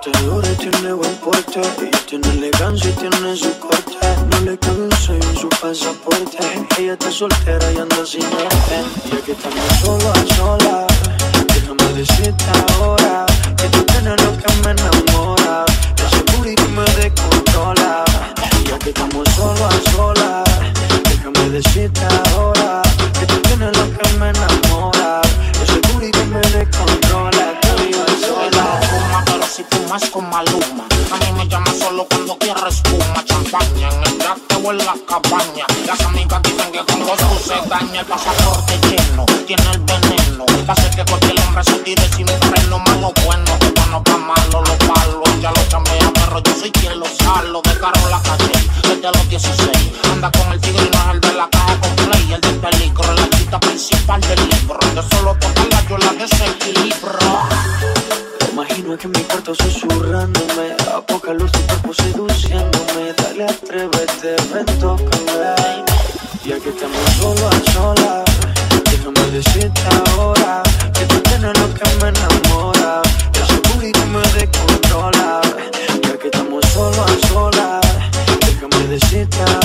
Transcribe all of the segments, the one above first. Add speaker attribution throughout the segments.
Speaker 1: tiene buen porte, ella tiene elegancia y tiene su corte. No le cabe un sello en su pasaporte. Ella está soltera y anda sin orden. Ya que estamos solo a sola, déjame decirte ahora que tú tienes lo que me enamora. Ese booty me descontrola. Ya que estamos solo a sola, déjame decirte ahora
Speaker 2: fumas con Maluma. A mí me llama solo cuando quiero espuma, champaña en el yate o en la cabaña. Las amigas dicen que con tú se daña el pasaporte lleno, tiene el veneno. Hace que cualquier hombre se tire sin freno, malo bueno, que bueno pa' malo lo palo. Ella lo chambea, pero yo soy quien lo salo. De carro la calle, desde los 16. Anda con el tigre y no es el de la caja con play, el del peligro, la chita principal del libro. Yo solo tocarla, yo la desequilibro.
Speaker 1: Imagino que mi cuarto susurrándome A poca luz tu cuerpo seduciéndome Dale, atrévete, ven, tócame Ya que estamos solo a solas Déjame decirte ahora Que tú tienes lo que me enamora Ese booty me descontrola. Ya que estamos solo a solas Déjame decirte ahora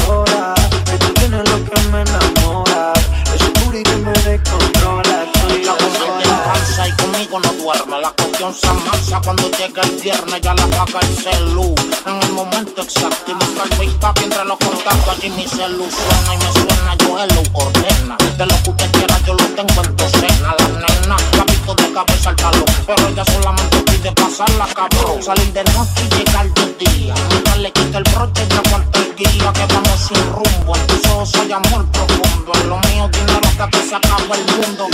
Speaker 2: La se amansa cuando llega el viernes, ya la apaga el celu. En el momento exacto y busca el wake up entre los contactos. Allí mi celu suena y me suena, yo él lo ordena. De lo que usted quiera, yo lo tengo en docena. La nena, la visto de cabeza al talón. Pero ella solamente pide pasarla, cabrón. Salir de noche y llegar de día. Mientras le quita el broche, ya falta el guía. Que vamos sin rumbo. En tus ojos hay amor profundo. En lo mío, dinero hasta que se acaba el mundo.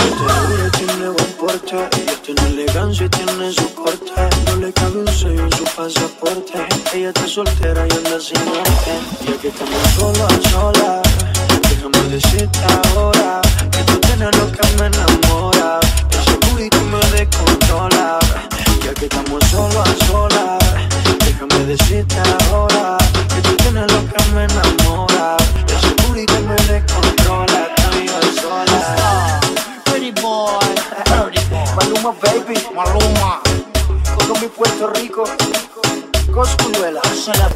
Speaker 1: Ella tiene elegancia y tiene su corte. No le cabe un sello en su pasaporte. Ella está soltera y anda sin norte. Ya que estamos solo a solas, déjame decirte ahora que tú tienes lo que me enamora. Ese booty me descontrola. Ya que estamos solo a solas, déjame decirte ahora baby,
Speaker 2: Maluma,
Speaker 1: Colombia y Puerto Rico, Coscuyuela.
Speaker 2: se la